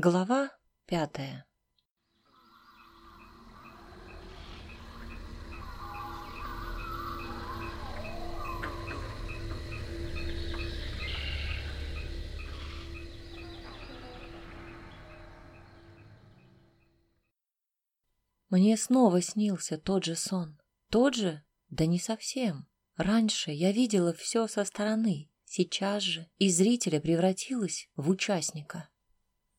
Глава пятая Мне снова снился тот же сон. Тот же? Да не совсем. Раньше я видела все со стороны. Сейчас же из зрителя превратилась в участника.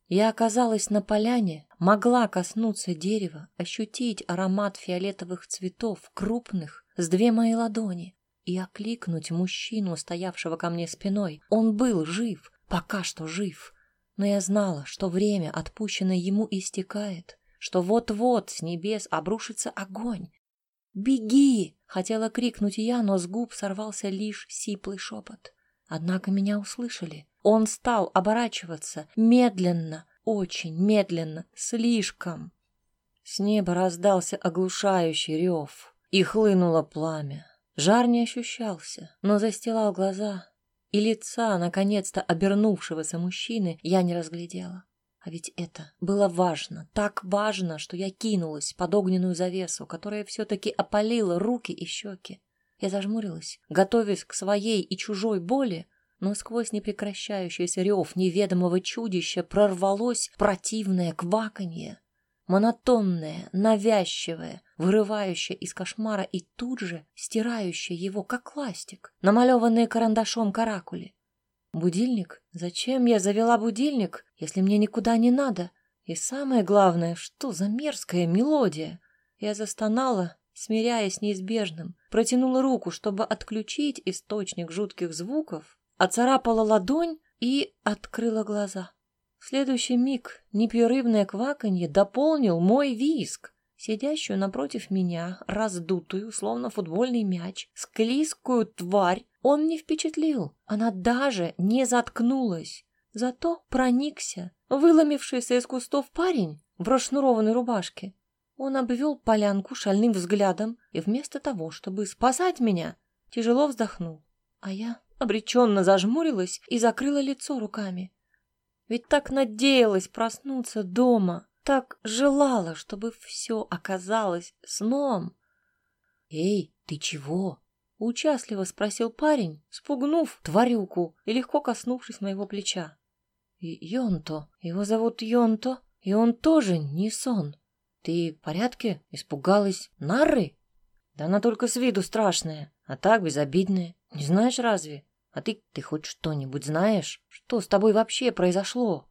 Я оказалась на поляне, могла коснуться дерева, ощутить аромат фиолетовых цветов, крупных, с две мои ладони, и окликнуть мужчину, стоявшего ко мне спиной. Он был жив, пока что жив, но я знала, что время, отпущенное ему, истекает, что вот-вот с небес обрушится огонь. «Беги!» — хотела крикнуть я, но с губ сорвался лишь сиплый шепот. Однако меня услышали. Он стал оборачиваться медленно, очень медленно, слишком. С неба раздался оглушающий рев, и хлынуло пламя. Жар не ощущался, но застилал глаза, и лица, наконец-то обернувшегося мужчины, я не разглядела. А ведь это было важно, так важно, что я кинулась под огненную завесу, которая все-таки опалила руки и щеки. Я зажмурилась, готовясь к своей и чужой боли, но сквозь непрекращающийся рев неведомого чудища прорвалось противное кваканье, монотонное, навязчивое, вырывающее из кошмара и тут же стирающее его, как ластик, намалеванные карандашом каракули. Будильник? Зачем я завела будильник, если мне никуда не надо? И самое главное, что за мерзкая мелодия? Я застонала, смиряясь с неизбежным, протянула руку, чтобы отключить источник жутких звуков, оцарапала ладонь и открыла глаза. В следующий миг непрерывное кваканье дополнил мой виск. Сидящую напротив меня, раздутую, словно футбольный мяч, склизкую тварь он не впечатлил. Она даже не заткнулась. Зато проникся, выломившийся из кустов парень в расшнурованной рубашке. Он обвел полянку шальным взглядом и вместо того, чтобы спасать меня, тяжело вздохнул. А я обреченно зажмурилась и закрыла лицо руками. Ведь так надеялась проснуться дома, так желала, чтобы все оказалось сном. «Эй, ты чего?» — участливо спросил парень, спугнув тварюку и легко коснувшись моего плеча. «Йонто, его зовут Йонто, и он тоже не сон. Ты в порядке? Испугалась? Нары?» «Да она только с виду страшная, а так безобидная. Не знаешь разве? А ты, ты хоть что-нибудь знаешь? Что с тобой вообще произошло?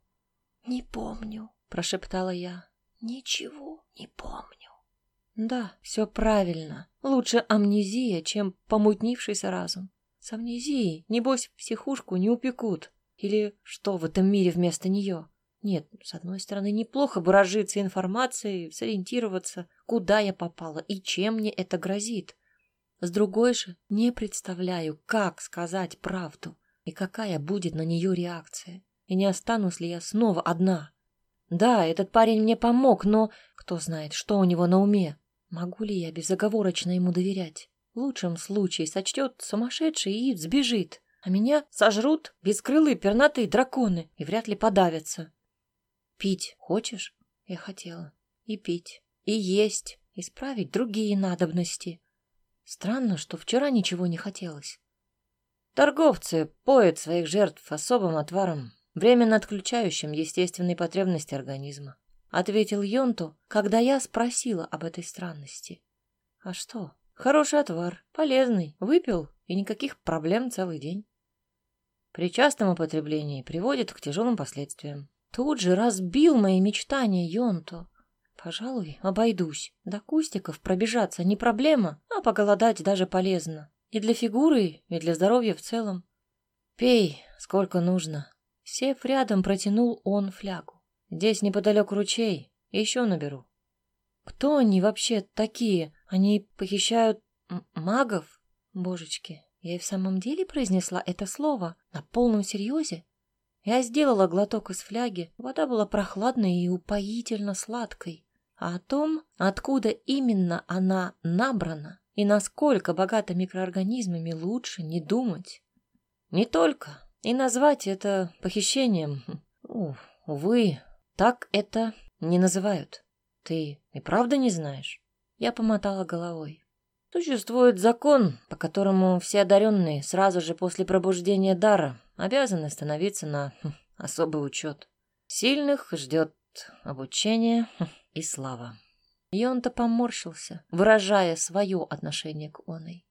Не помню, прошептала я. Ничего не помню. Да, все правильно. Лучше амнезия, чем помутнившийся разум. С амнезией, небось, психушку не упекут. Или что в этом мире вместо нее? Нет, с одной стороны, неплохо бы разжиться информацией, сориентироваться, куда я попала и чем мне это грозит. С другой же, не представляю, как сказать правду и какая будет на нее реакция. И не останусь ли я снова одна? Да, этот парень мне помог, но кто знает, что у него на уме. Могу ли я безоговорочно ему доверять? В лучшем случае сочтет сумасшедший и сбежит, а меня сожрут бескрылые пернатые драконы и вряд ли подавятся. Пить хочешь? Я хотела. И пить, и есть, исправить другие надобности. Странно, что вчера ничего не хотелось. Торговцы поют своих жертв особым отваром, временно отключающим естественные потребности организма, ответил Йонту, когда я спросила об этой странности. А что? Хороший отвар, полезный, выпил и никаких проблем целый день. При частом употреблении приводит к тяжелым последствиям. Тут же разбил мои мечтания Йонто. Пожалуй, обойдусь. До кустиков пробежаться не проблема, а поголодать даже полезно. И для фигуры, и для здоровья в целом. Пей, сколько нужно. Сев рядом, протянул он флягу. Здесь неподалеку ручей, еще наберу. Кто они вообще такие? Они похищают магов? Божечки, я и в самом деле произнесла это слово на полном серьезе? Я сделала глоток из фляги, вода была прохладной и упоительно сладкой а о том, откуда именно она набрана и насколько богата микроорганизмами, лучше не думать. Не только. И назвать это похищением, увы, Так это не называют. Ты и правда не знаешь? Я помотала головой. Существует закон, по которому все одаренные сразу же после пробуждения дара обязаны становиться на хм, особый учет. Сильных ждет обучение хм, и слава. И поморщился, выражая свое отношение к оной.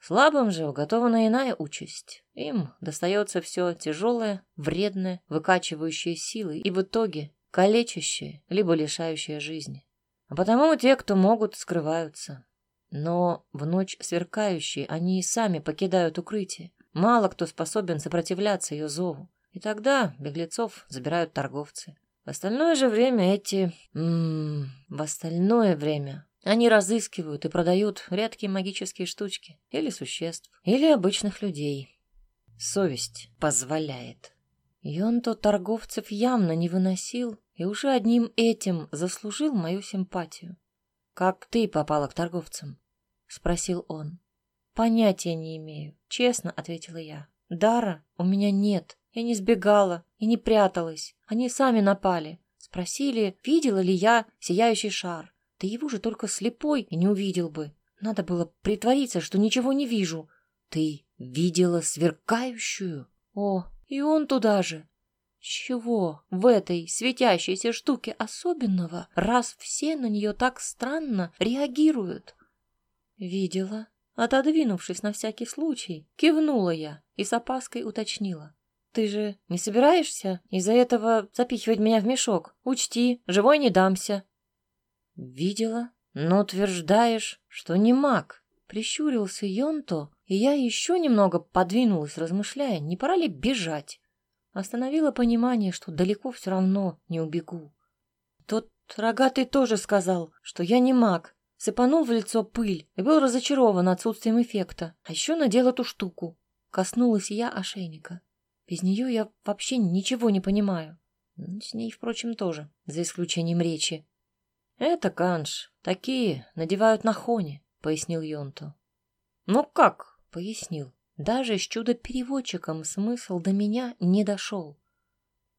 Слабым же уготована иная участь. Им достается все тяжелое, вредное, выкачивающее силы и в итоге калечащее, либо лишающее жизни. А потому те, кто могут, скрываются. Но в ночь сверкающей они и сами покидают укрытие. Мало кто способен сопротивляться ее зову. И тогда беглецов забирают торговцы. В остальное же время эти... М -м, в остальное время они разыскивают и продают редкие магические штучки или существ, или обычных людей. Совесть позволяет. Йонто торговцев явно не выносил и уже одним этим заслужил мою симпатию. «Как ты попала к торговцам?» — спросил он. «Понятия не имею», — честно ответила я. «Дара у меня нет. Я не сбегала и не пряталась. Они сами напали. Спросили, видела ли я сияющий шар. Ты его же только слепой и не увидел бы. Надо было притвориться, что ничего не вижу. Ты видела сверкающую? О, и он туда же. Чего в этой светящейся штуке особенного, раз все на нее так странно реагируют? Видела. Отодвинувшись на всякий случай, кивнула я и с опаской уточнила. Ты же не собираешься из-за этого запихивать меня в мешок? Учти, живой не дамся. Видела, но утверждаешь, что не маг. Прищурился Йонто, и я еще немного подвинулась, размышляя, не пора ли бежать. Остановила понимание, что далеко все равно не убегу. Тот рогатый тоже сказал, что я не маг. Сыпанул в лицо пыль и был разочарован отсутствием эффекта. А еще надел эту штуку. Коснулась я ошейника. Без нее я вообще ничего не понимаю. С ней, впрочем, тоже, за исключением речи. «Это канш. Такие надевают на хоне», — пояснил Йонто. «Ну как?» — пояснил. Даже с чудо-переводчиком смысл до меня не дошел.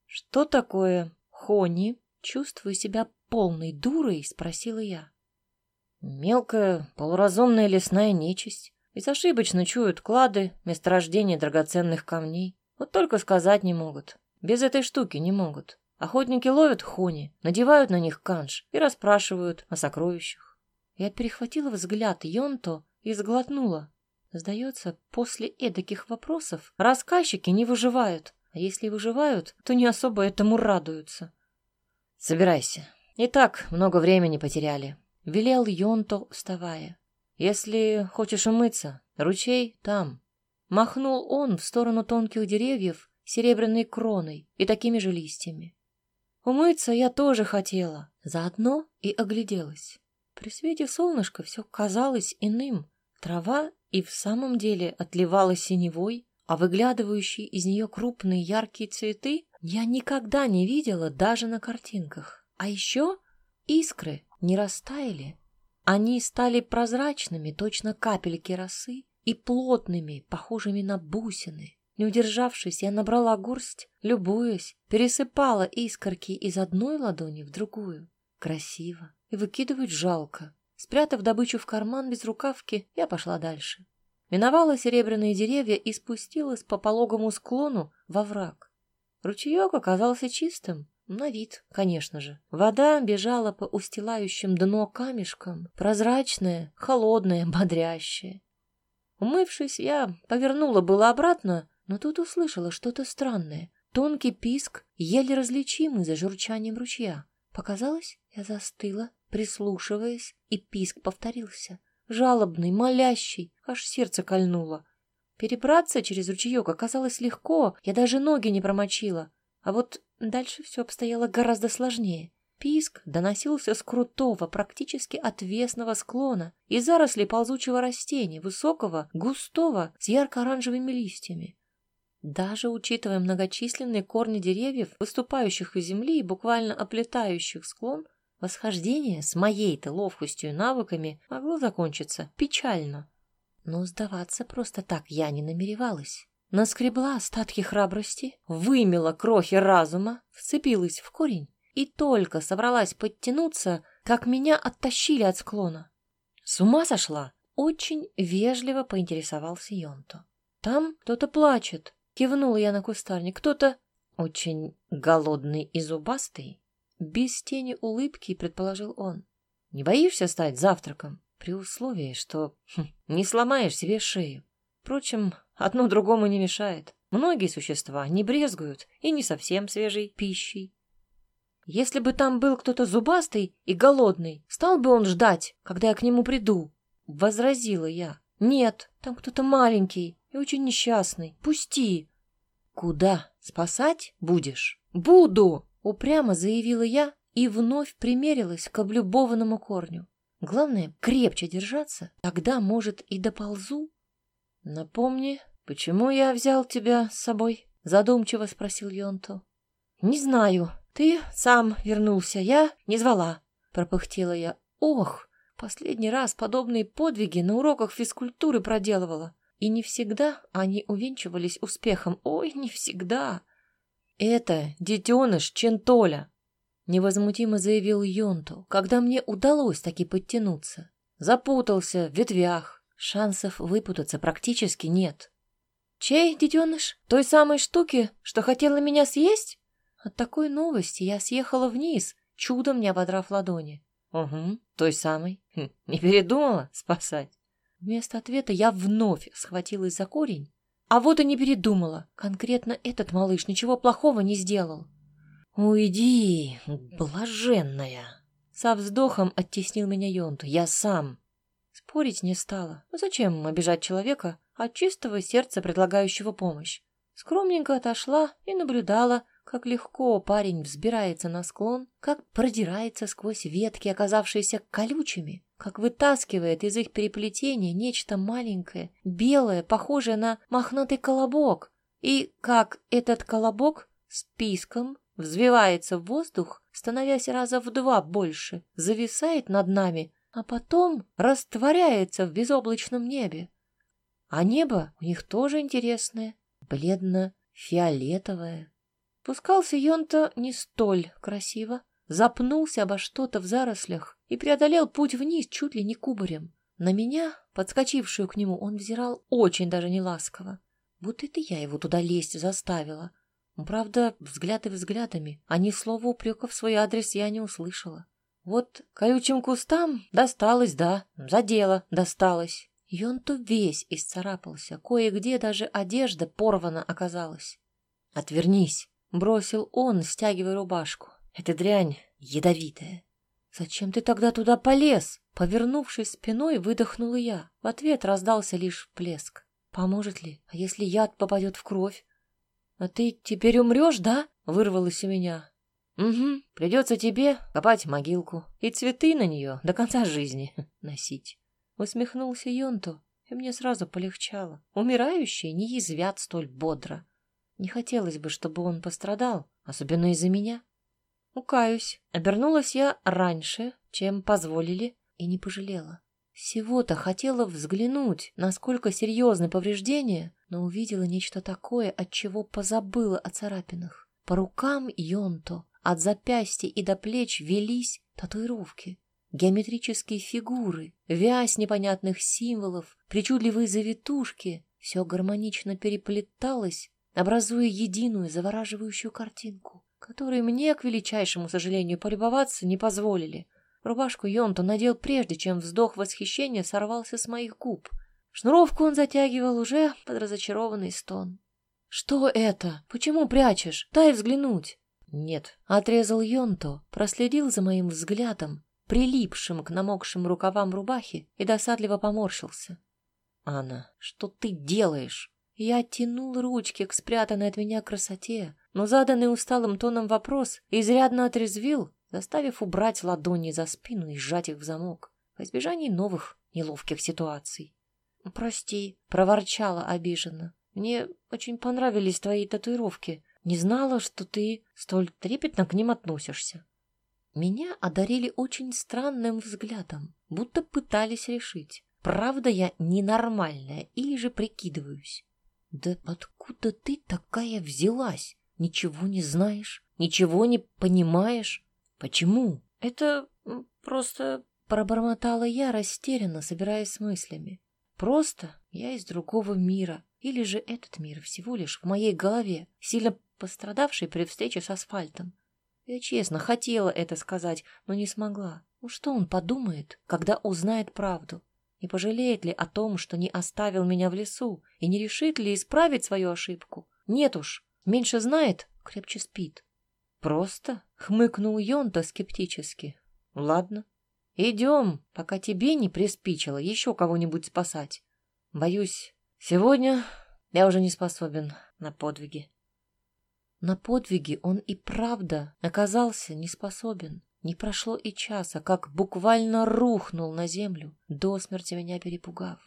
«Что такое хони?» Чувствуя себя полной дурой, спросила я. «Мелкая, полуразумная лесная нечисть. Безошибочно чуют клады, месторождения драгоценных камней. Вот только сказать не могут. Без этой штуки не могут. Охотники ловят хони, надевают на них канш и расспрашивают о сокровищах. Я перехватила взгляд Йонто и сглотнула. Сдается, после эдаких вопросов рассказчики не выживают, а если выживают, то не особо этому радуются. «Собирайся. И так много времени потеряли», — велел Йонто, вставая. «Если хочешь умыться, ручей там». Махнул он в сторону тонких деревьев серебряной кроной и такими же листьями. Умыться я тоже хотела, заодно и огляделась. При свете солнышка все казалось иным. Трава и в самом деле отливала синевой, а выглядывающие из нее крупные яркие цветы я никогда не видела даже на картинках. А еще искры не растаяли. Они стали прозрачными, точно капельки росы, и плотными, похожими на бусины. Не удержавшись, я набрала горсть, любуясь, пересыпала искорки из одной ладони в другую. Красиво. И выкидывать жалко. Спрятав добычу в карман без рукавки, я пошла дальше. Миновала серебряные деревья и спустилась по пологому склону во враг. Ручеек оказался чистым, на вид, конечно же. Вода бежала по устилающим дно камешкам, прозрачная, холодная, бодрящая. Умывшись, я повернула было обратно, но тут услышала что-то странное. Тонкий писк, еле различимый за журчанием ручья. Показалось, я застыла, прислушиваясь, и писк повторился. Жалобный, молящий, аж сердце кольнуло. Перебраться через ручеек оказалось легко, я даже ноги не промочила. А вот дальше все обстояло гораздо сложнее. Писк доносился с крутого, практически отвесного склона и заросли ползучего растения, высокого, густого, с ярко-оранжевыми листьями. Даже учитывая многочисленные корни деревьев, выступающих из земли и буквально оплетающих склон, восхождение с моей-то ловкостью и навыками могло закончиться печально. Но сдаваться просто так я не намеревалась. Наскребла остатки храбрости, вымела крохи разума, вцепилась в корень и только собралась подтянуться, как меня оттащили от склона. С ума сошла? Очень вежливо поинтересовался Йонто. Там кто-то плачет. Кивнула я на кустарник. Кто-то очень голодный и зубастый. Без тени улыбки предположил он. Не боишься стать завтраком? При условии, что хм, не сломаешь себе шею. Впрочем, одно другому не мешает. Многие существа не брезгуют и не совсем свежей пищей. Если бы там был кто-то зубастый и голодный, стал бы он ждать, когда я к нему приду? Возразила я. Нет, там кто-то маленький и очень несчастный. Пусти. Куда? Спасать будешь? Буду, упрямо заявила я и вновь примерилась к облюбованному корню. Главное, крепче держаться, тогда, может, и доползу. Напомни, почему я взял тебя с собой? Задумчиво спросил Йонто. Не знаю, ты сам вернулся, я не звала, пропыхтела я. Ох, последний раз подобные подвиги на уроках физкультуры проделывала. И не всегда они увенчивались успехом. Ой, не всегда. Это детеныш Чентоля, невозмутимо заявил Йонту, когда мне удалось таки подтянуться. Запутался в ветвях. Шансов выпутаться практически нет. Чей детеныш? Той самой штуки, что хотела меня съесть? От такой новости я съехала вниз, чудом не ободрав ладони. Угу, той самой. Хм, не передумала спасать? Вместо ответа я вновь схватилась за корень. А вот и не передумала. Конкретно этот малыш ничего плохого не сделал. «Уйди, блаженная!» Со вздохом оттеснил меня Йонту. «Я сам!» Спорить не стала. Зачем обижать человека от чистого сердца, предлагающего помощь? Скромненько отошла и наблюдала, как легко парень взбирается на склон, как продирается сквозь ветки, оказавшиеся колючими, как вытаскивает из их переплетения нечто маленькое, белое, похожее на мохнатый колобок, и как этот колобок с писком взвивается в воздух, становясь раза в два больше, зависает над нами, а потом растворяется в безоблачном небе. А небо у них тоже интересное, бледно-фиолетовое. Пускался Йонта не столь красиво, запнулся обо что-то в зарослях и преодолел путь вниз чуть ли не кубарем. На меня, подскочившую к нему, он взирал очень даже неласково. Вот это я его туда лезть заставила. Правда, взгляды взглядами, а ни слова упрека в свой адрес я не услышала. Вот колючим кустам досталось, да, за дело досталось. И он то весь исцарапался, кое-где даже одежда порвана оказалась. «Отвернись!» — бросил он, стягивая рубашку. «Эта дрянь ядовитая». «Зачем ты тогда туда полез?» Повернувшись спиной, выдохнула я. В ответ раздался лишь плеск. «Поможет ли? А если яд попадет в кровь?» «А ты теперь умрешь, да?» — вырвалось у меня. «Угу, придется тебе копать могилку и цветы на нее до конца жизни носить». Усмехнулся Йонту, и мне сразу полегчало. Умирающие не язвят столь бодро. Не хотелось бы, чтобы он пострадал, особенно из-за меня. Укаюсь, обернулась я раньше, чем позволили, и не пожалела. Всего-то хотела взглянуть, насколько серьезны повреждения, но увидела нечто такое, от чего позабыла о царапинах. По рукам Йонто, от запястья и до плеч велись татуировки. Геометрические фигуры, вязь непонятных символов, причудливые завитушки — все гармонично переплеталось, образуя единую завораживающую картинку, которой мне, к величайшему сожалению, полюбоваться не позволили. Рубашку Йонто надел прежде, чем вздох восхищения сорвался с моих губ. Шнуровку он затягивал уже под разочарованный стон. «Что это? Почему прячешь? Дай взглянуть!» «Нет», — отрезал Йонто, проследил за моим взглядом, прилипшим к намокшим рукавам рубахи, и досадливо поморщился. «Анна, что ты делаешь?» Я тянул ручки к спрятанной от меня красоте, но заданный усталым тоном вопрос изрядно отрезвил, заставив убрать ладони за спину и сжать их в замок, в избежании новых неловких ситуаций. «Прости», — проворчала обиженно. «Мне очень понравились твои татуировки. Не знала, что ты столь трепетно к ним относишься». Меня одарили очень странным взглядом, будто пытались решить, правда я ненормальная или же прикидываюсь. «Да откуда ты такая взялась? Ничего не знаешь? Ничего не понимаешь? Почему? Это просто пробормотала я растерянно, собираясь с мыслями. Просто я из другого мира, или же этот мир всего лишь в моей голове, сильно пострадавший при встрече с асфальтом. Я честно хотела это сказать, но не смогла. Ну что он подумает, когда узнает правду? Не пожалеет ли о том, что не оставил меня в лесу, и не решит ли исправить свою ошибку? Нет уж, меньше знает, крепче спит. Просто хмыкнул Йонта скептически. Ладно, идем, пока тебе не приспичило еще кого-нибудь спасать. Боюсь, сегодня я уже не способен на подвиги. На подвиги он и правда оказался не способен. Не прошло и часа, как буквально рухнул на землю, до смерти меня перепугав.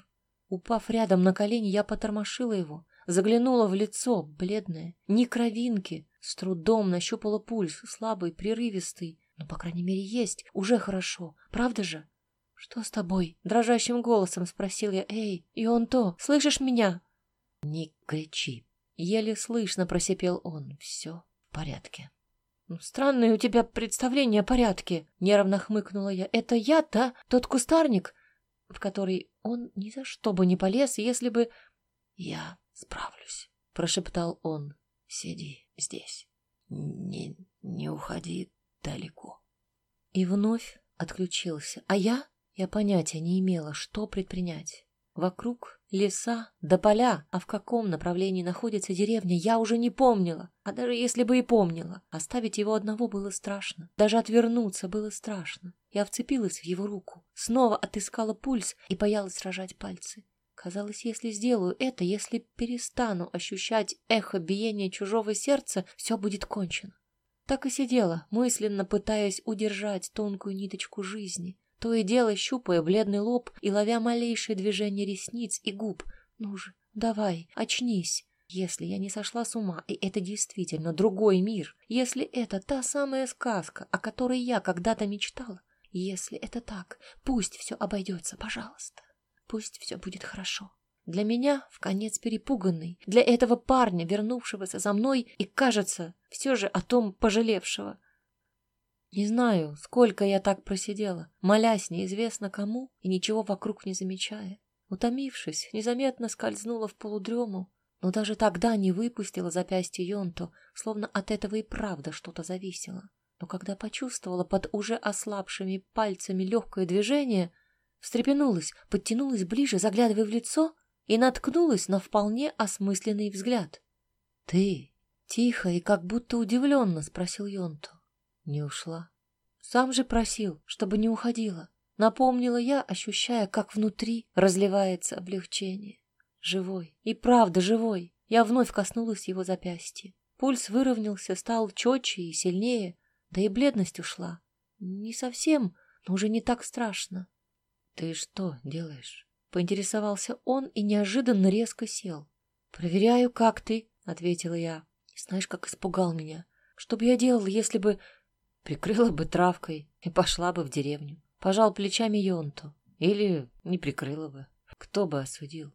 Упав рядом на колени, я потормошила его, заглянула в лицо, бледное, ни кровинки, с трудом нащупала пульс, слабый, прерывистый. Но, по крайней мере, есть, уже хорошо, правда же? «Что с тобой?» — дрожащим голосом спросил я. «Эй, и он то, слышишь меня?» «Не кричи», Еле слышно просипел он. Все в порядке. «Ну, странное у тебя представление о порядке, нервно хмыкнула я. Это я, да? Тот кустарник, в который он ни за что бы не полез, если бы... Я справлюсь, прошептал он. Сиди здесь. Не, не уходи далеко. И вновь отключился. А я? Я понятия не имела, что предпринять. Вокруг леса до поля, а в каком направлении находится деревня, я уже не помнила. А даже если бы и помнила, оставить его одного было страшно. Даже отвернуться было страшно. Я вцепилась в его руку, снова отыскала пульс и боялась рожать пальцы. Казалось, если сделаю это, если перестану ощущать эхо биения чужого сердца, все будет кончено. Так и сидела, мысленно пытаясь удержать тонкую ниточку жизни, то и дело щупая бледный лоб и ловя малейшие движения ресниц и губ. Ну же, давай, очнись. Если я не сошла с ума, и это действительно другой мир, если это та самая сказка, о которой я когда-то мечтала, если это так, пусть все обойдется, пожалуйста. Пусть все будет хорошо. Для меня, в конец перепуганный, для этого парня, вернувшегося за мной и, кажется, все же о том пожалевшего. Не знаю, сколько я так просидела, молясь неизвестно кому и ничего вокруг не замечая. Утомившись, незаметно скользнула в полудрему, но даже тогда не выпустила запястье Йонто, словно от этого и правда что-то зависело. Но когда почувствовала под уже ослабшими пальцами легкое движение, встрепенулась, подтянулась ближе, заглядывая в лицо, и наткнулась на вполне осмысленный взгляд. — Ты? — тихо и как будто удивленно спросил Йонто. Не ушла. Сам же просил, чтобы не уходила. Напомнила я, ощущая, как внутри разливается облегчение. Живой. И правда живой. Я вновь коснулась его запястья. Пульс выровнялся, стал четче и сильнее, да и бледность ушла. Не совсем, но уже не так страшно. — Ты что делаешь? — поинтересовался он и неожиданно резко сел. — Проверяю, как ты, — ответила я. Знаешь, как испугал меня. Что бы я делал, если бы Прикрыла бы травкой и пошла бы в деревню. Пожал плечами Йонту. Или не прикрыла бы. Кто бы осудил?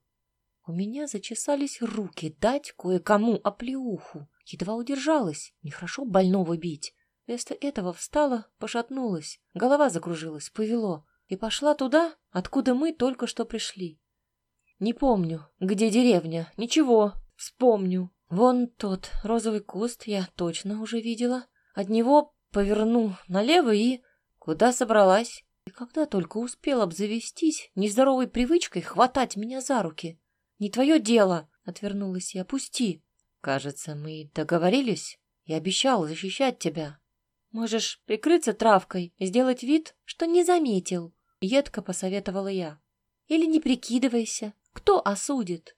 У меня зачесались руки дать кое-кому оплеуху. Едва удержалась. Нехорошо больного бить. Вместо этого встала, пошатнулась. Голова закружилась, повело. И пошла туда, откуда мы только что пришли. Не помню, где деревня. Ничего, вспомню. Вон тот розовый куст я точно уже видела. От него поверну налево и... Куда собралась? И когда только успел обзавестись нездоровой привычкой хватать меня за руки. «Не твое дело!» — отвернулась я. «Пусти!» «Кажется, мы договорились. Я обещал защищать тебя. Можешь прикрыться травкой и сделать вид, что не заметил», — едко посоветовала я. «Или не прикидывайся. Кто осудит?»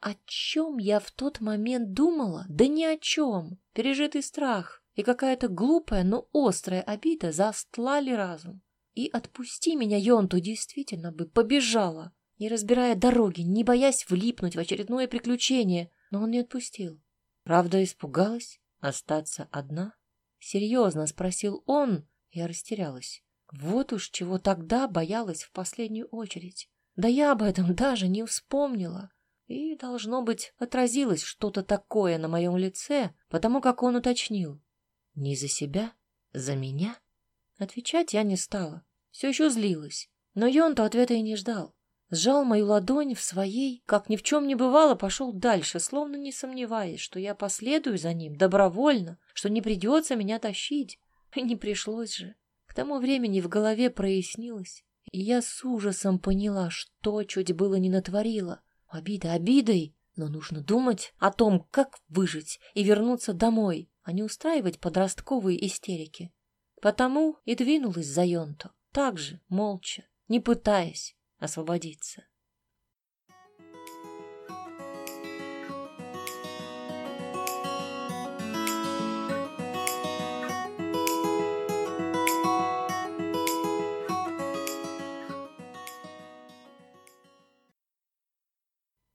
О чем я в тот момент думала? Да ни о чем. Пережитый страх и какая-то глупая, но острая обида застлали разум. И отпусти меня, Йонту, действительно бы побежала, не разбирая дороги, не боясь влипнуть в очередное приключение, но он не отпустил. Правда, испугалась остаться одна? Серьезно спросил он, я растерялась. Вот уж чего тогда боялась в последнюю очередь. Да я об этом даже не вспомнила. И, должно быть, отразилось что-то такое на моем лице, потому как он уточнил. Не за себя? За меня? Отвечать я не стала. Все еще злилась. Но Йонто ответа и не ждал. Сжал мою ладонь в своей, как ни в чем не бывало, пошел дальше, словно не сомневаясь, что я последую за ним добровольно, что не придется меня тащить. И не пришлось же. К тому времени в голове прояснилось, и я с ужасом поняла, что чуть было не натворила. Обида обидой, но нужно думать о том, как выжить и вернуться домой, а не устраивать подростковые истерики. Потому и двинулась за Йонто, так же, молча, не пытаясь освободиться.